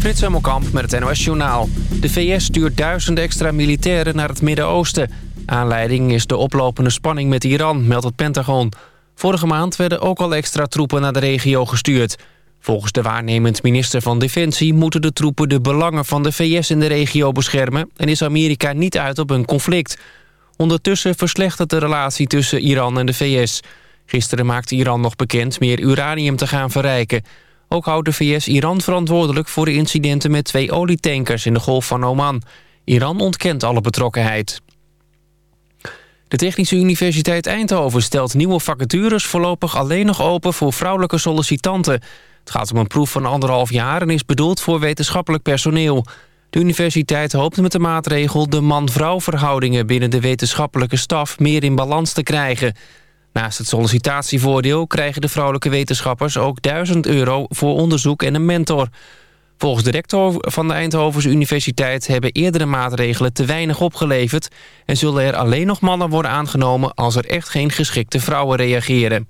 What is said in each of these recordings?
Frits Hemelkamp met het NOS Journaal. De VS stuurt duizenden extra militairen naar het Midden-Oosten. Aanleiding is de oplopende spanning met Iran, meldt het Pentagon. Vorige maand werden ook al extra troepen naar de regio gestuurd. Volgens de waarnemend minister van Defensie... moeten de troepen de belangen van de VS in de regio beschermen... en is Amerika niet uit op een conflict. Ondertussen verslechtert de relatie tussen Iran en de VS. Gisteren maakte Iran nog bekend meer uranium te gaan verrijken... Ook houdt de VS Iran verantwoordelijk voor de incidenten met twee olietankers in de Golf van Oman. Iran ontkent alle betrokkenheid. De Technische Universiteit Eindhoven stelt nieuwe vacatures voorlopig alleen nog open voor vrouwelijke sollicitanten. Het gaat om een proef van anderhalf jaar en is bedoeld voor wetenschappelijk personeel. De universiteit hoopt met de maatregel de man-vrouw verhoudingen binnen de wetenschappelijke staf meer in balans te krijgen. Naast het sollicitatievoordeel krijgen de vrouwelijke wetenschappers ook 1000 euro voor onderzoek en een mentor. Volgens de rector van de Eindhovense Universiteit hebben eerdere maatregelen te weinig opgeleverd... en zullen er alleen nog mannen worden aangenomen als er echt geen geschikte vrouwen reageren.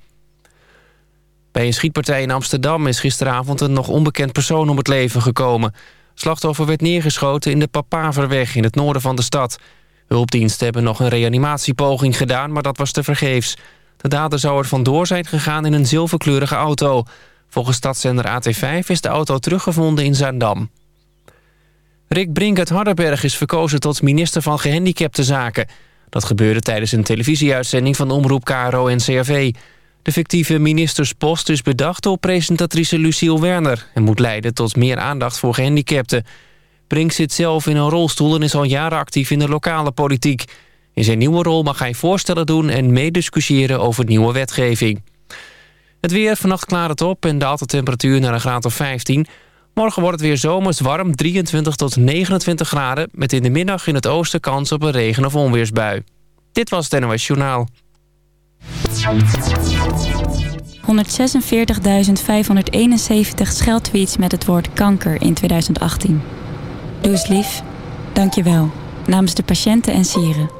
Bij een schietpartij in Amsterdam is gisteravond een nog onbekend persoon om het leven gekomen. Slachtoffer werd neergeschoten in de Papaverweg in het noorden van de stad. Hulpdiensten hebben nog een reanimatiepoging gedaan, maar dat was tevergeefs. De dader zou er vandoor zijn gegaan in een zilverkleurige auto. Volgens stadszender AT5 is de auto teruggevonden in Zaandam. Rick Brink uit Hardenberg is verkozen tot minister van Gehandicaptenzaken. Dat gebeurde tijdens een televisieuitzending van omroep KRO en CRV. De fictieve ministerspost is bedacht door presentatrice Luciel Werner... en moet leiden tot meer aandacht voor gehandicapten. Brink zit zelf in een rolstoel en is al jaren actief in de lokale politiek... In zijn nieuwe rol mag hij voorstellen doen en meediscussiëren over nieuwe wetgeving. Het weer, vannacht klaart het op en daalt de temperatuur naar een graad of 15. Morgen wordt het weer zomers warm, 23 tot 29 graden... met in de middag in het oosten kans op een regen- of onweersbui. Dit was het NOS Journaal. 146.571 scheldtweets met het woord kanker in 2018. Doe eens lief. Dank je wel. Namens de patiënten en sieren.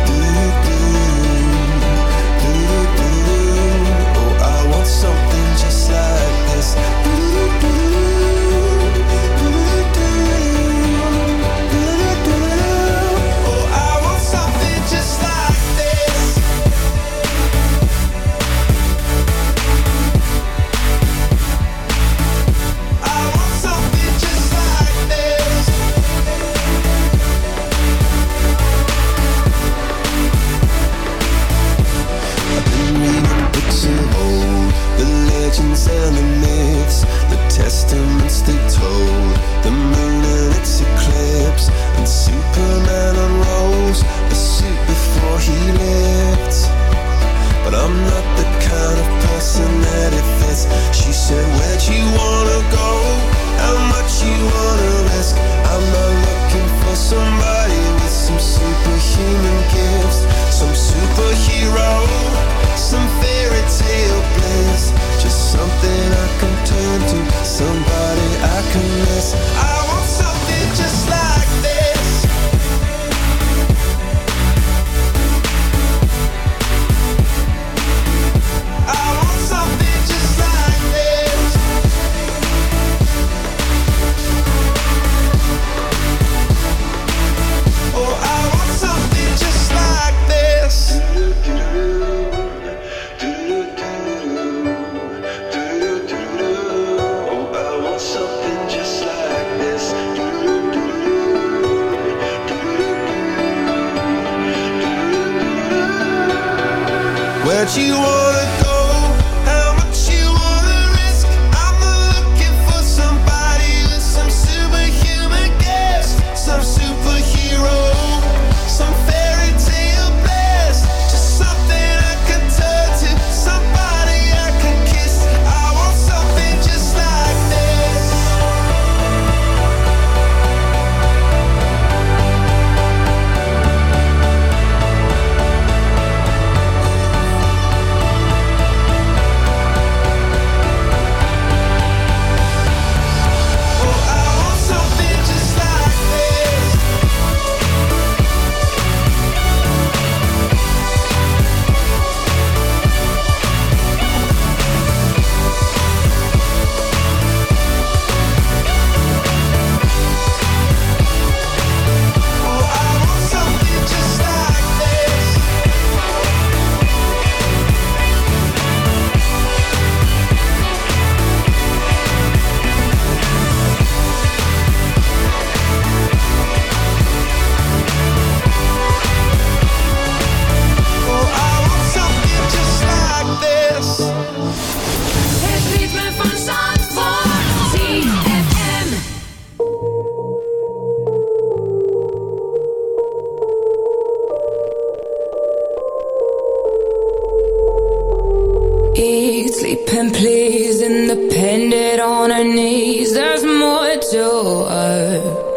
please, independent on her knees. There's more to her.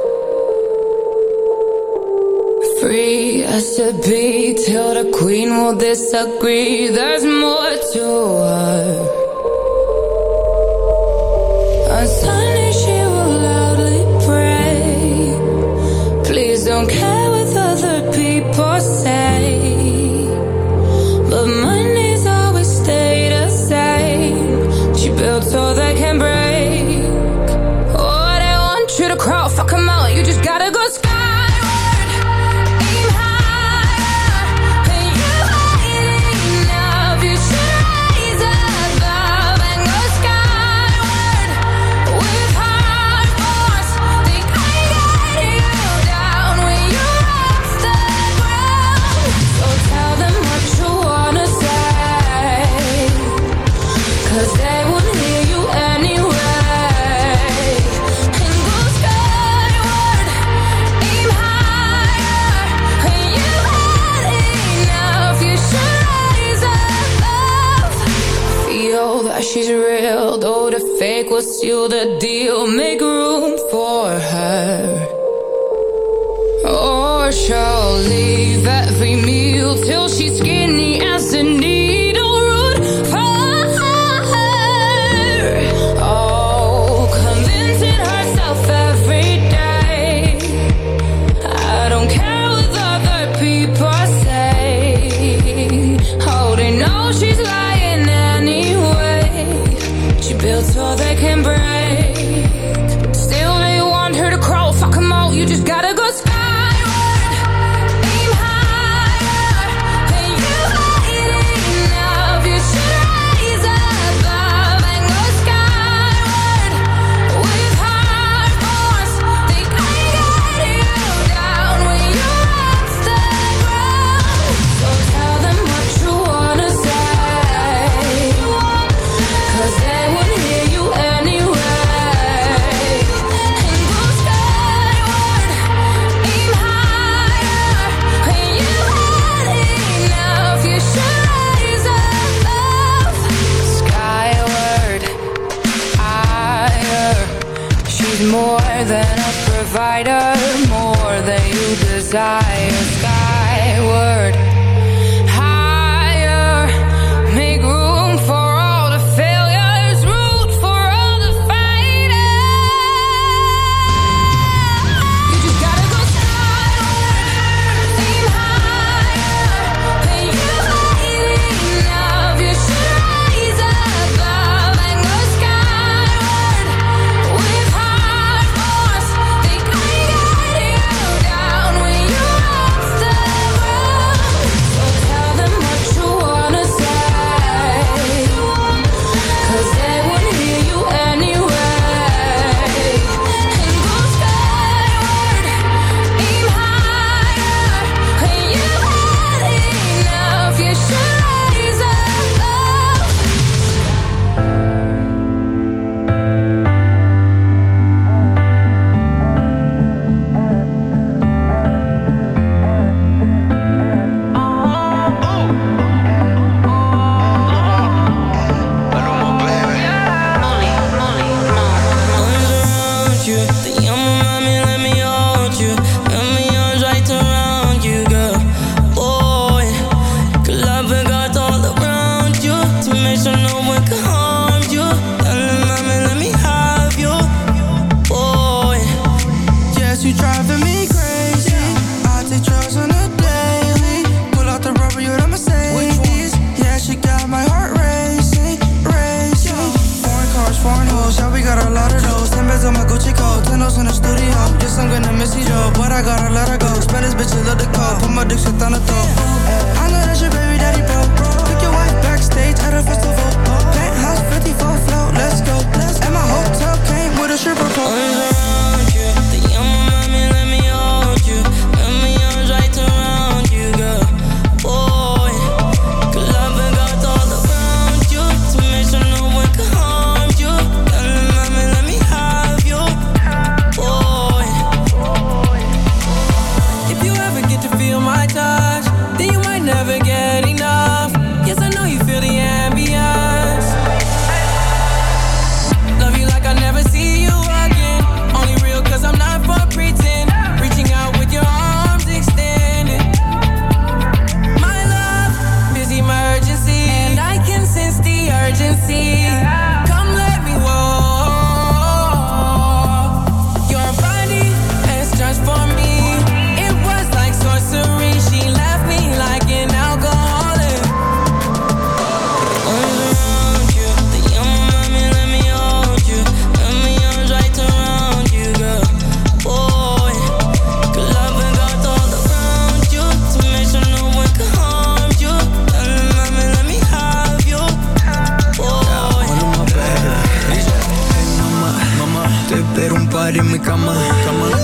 Free I should be till the queen will disagree. There's more to her. will en mi cama.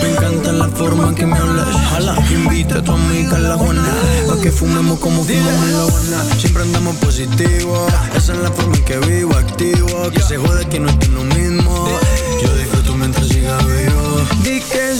Me encanta la forma en que me hablas. Jala, invita a tu amiga a la buena. Pa' que fumemos como fumamos en la buena. Siempre andamos positivos. Esa es la forma en que vivo, activo. Que se jode que no estoy lo mismo. Yo disfruto mientras siga vivo. Di que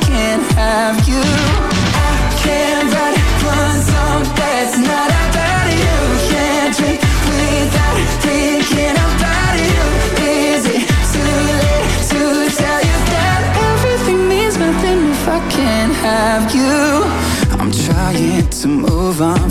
can't have you? I can't write one song that's not about you. Can't drink without thinking about you. Is it too late to tell you that everything means nothing if I can't have you? I'm trying to move on,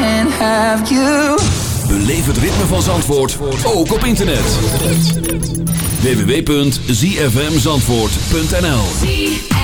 Can't have you? Beleef het ritme van Zandvoort ook op internet. www.zfmzandvoort.nl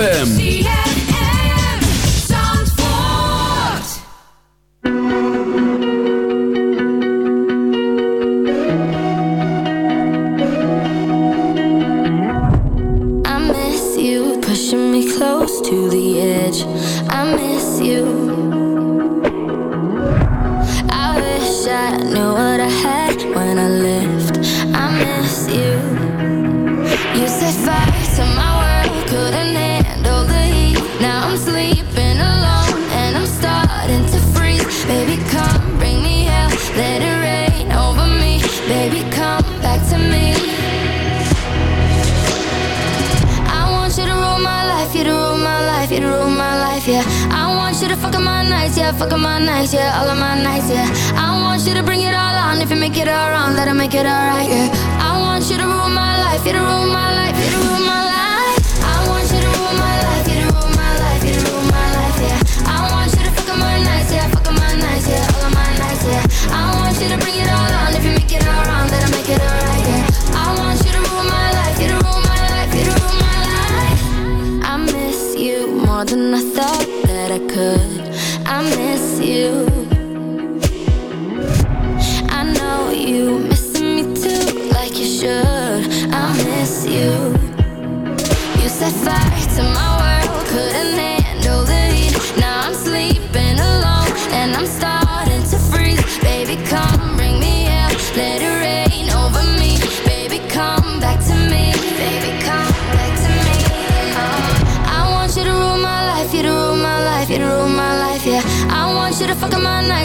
ZFM.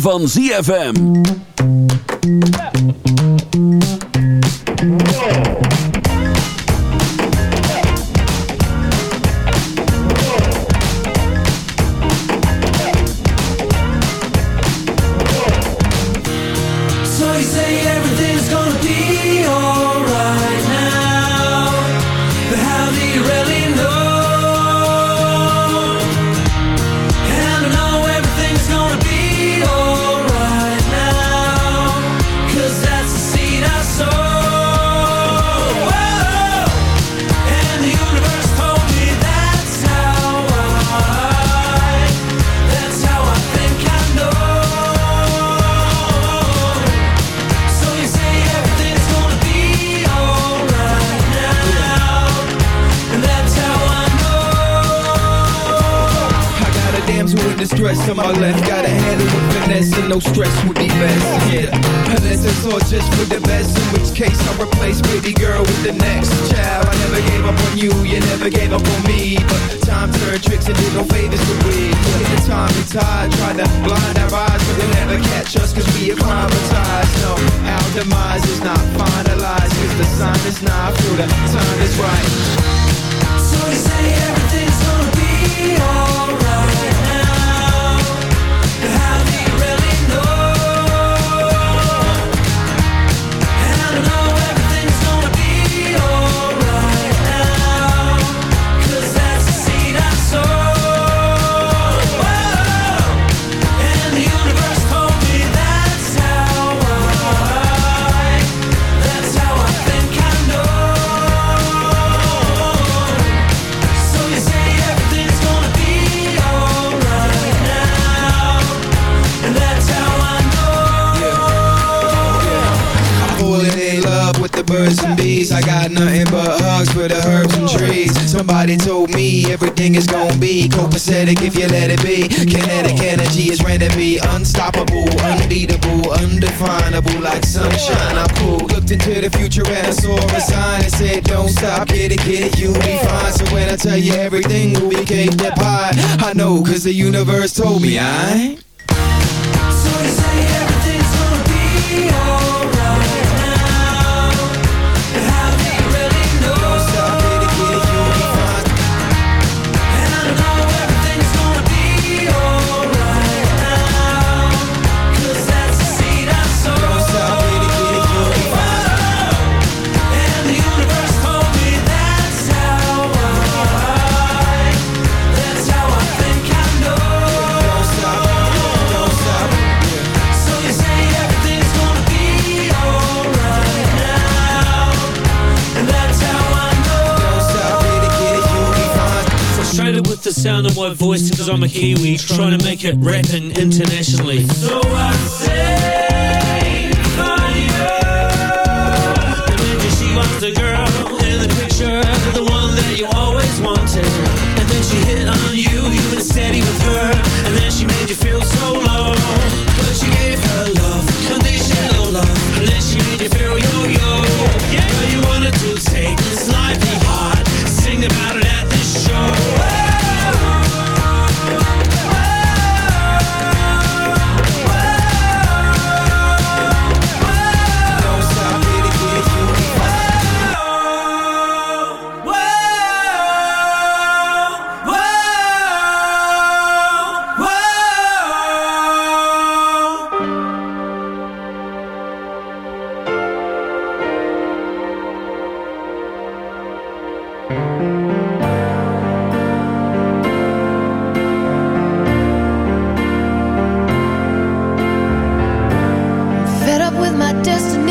van ZFM. no stress stop, get it, get it, you'll be fine. So when I tell you everything will be cake that pie, I know, cause the universe told me I. So you say everything's gonna be alright. sound of my voice because I'm a Kiwi Trying to make it rapping internationally. So I say fire. Imagine she was the girl in the picture The one that you always destiny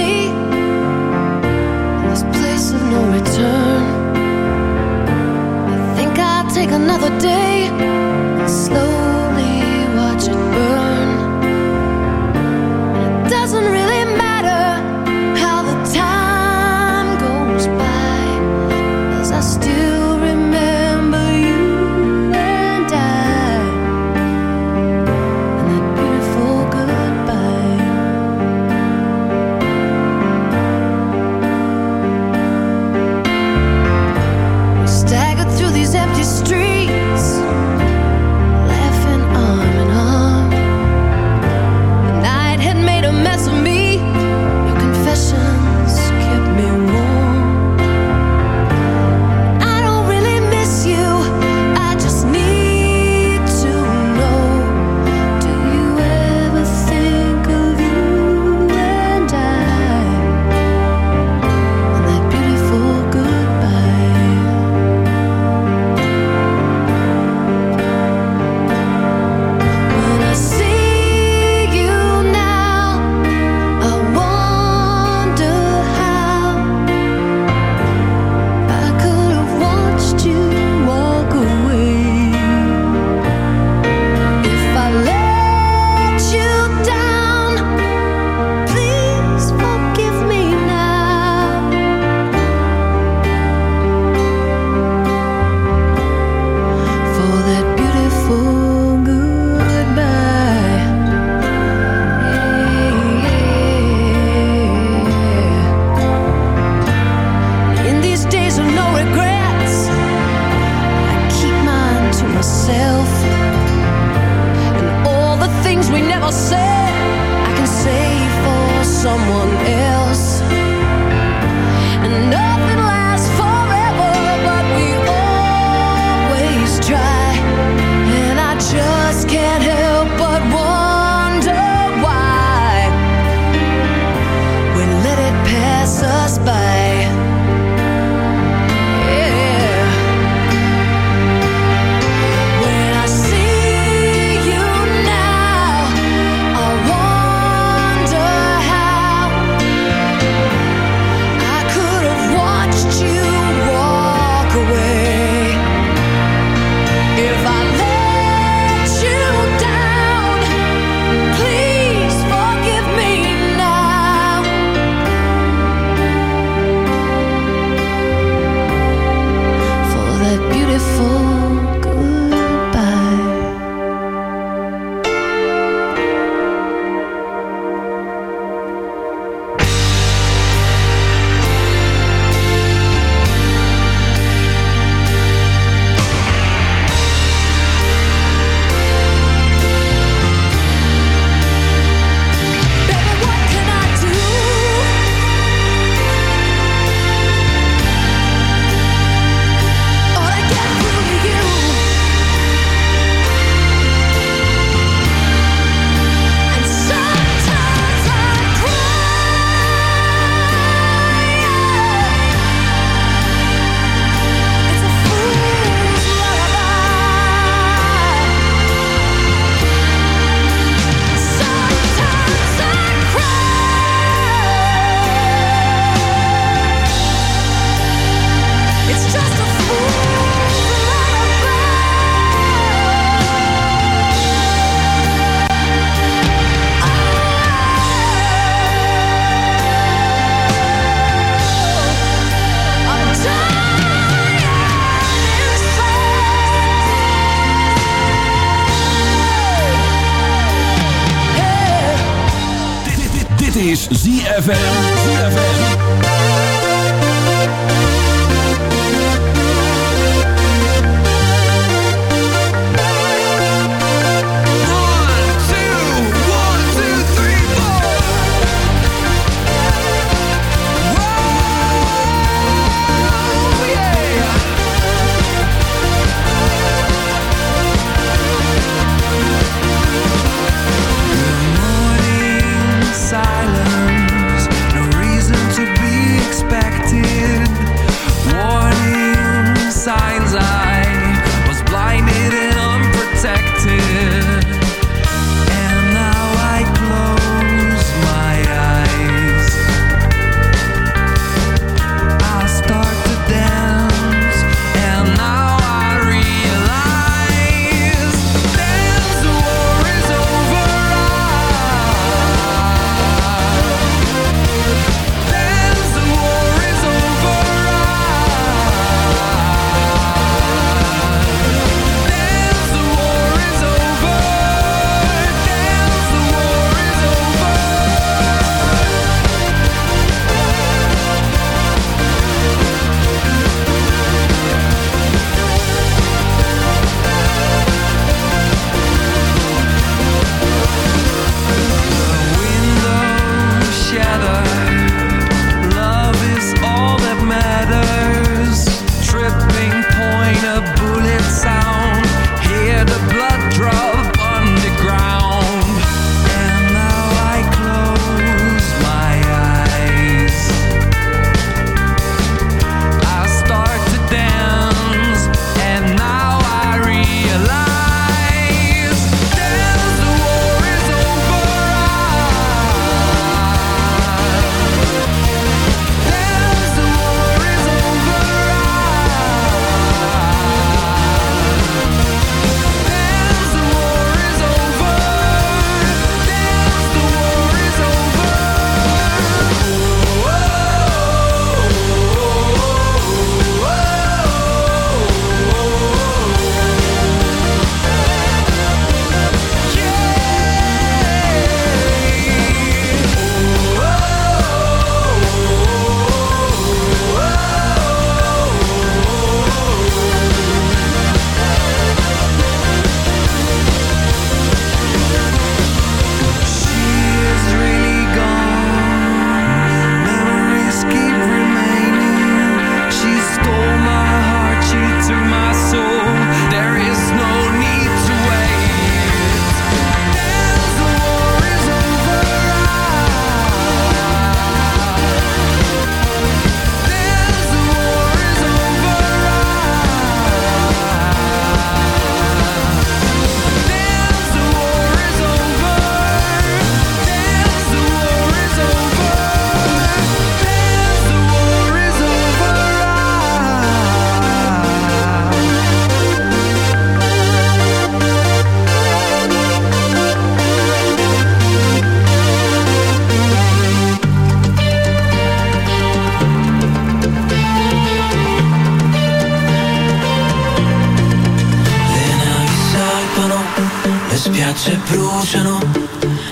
piacciono.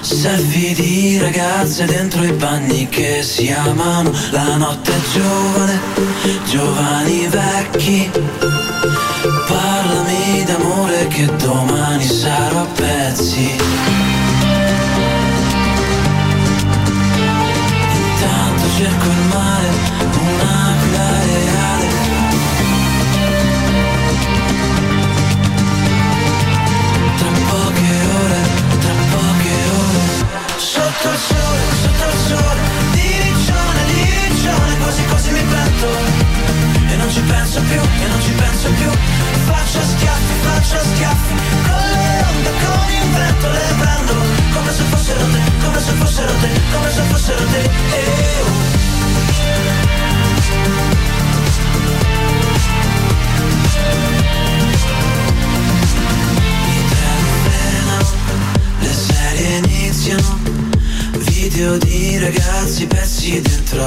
Selfie di ragazze dentro i bagni che si amano. La notte giovane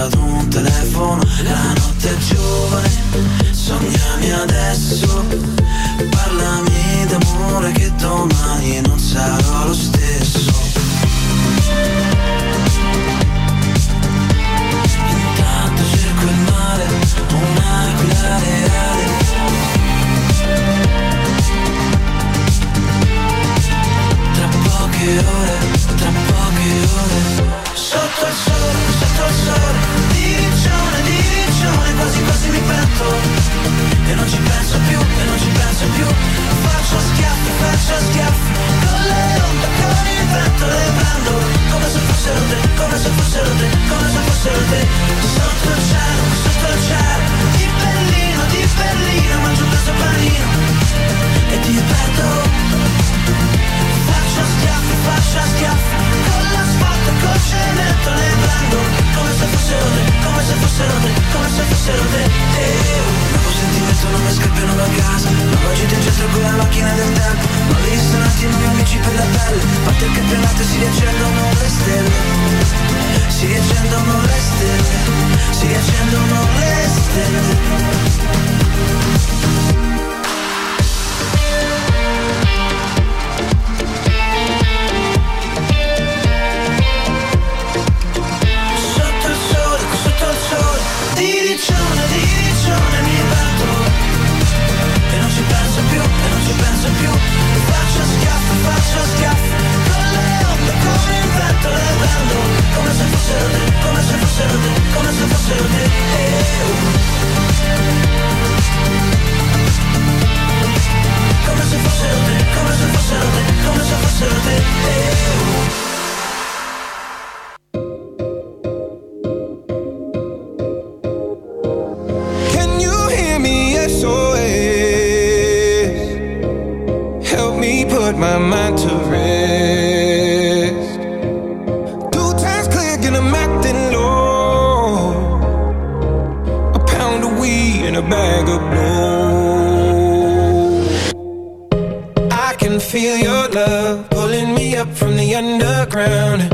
cada uno ground.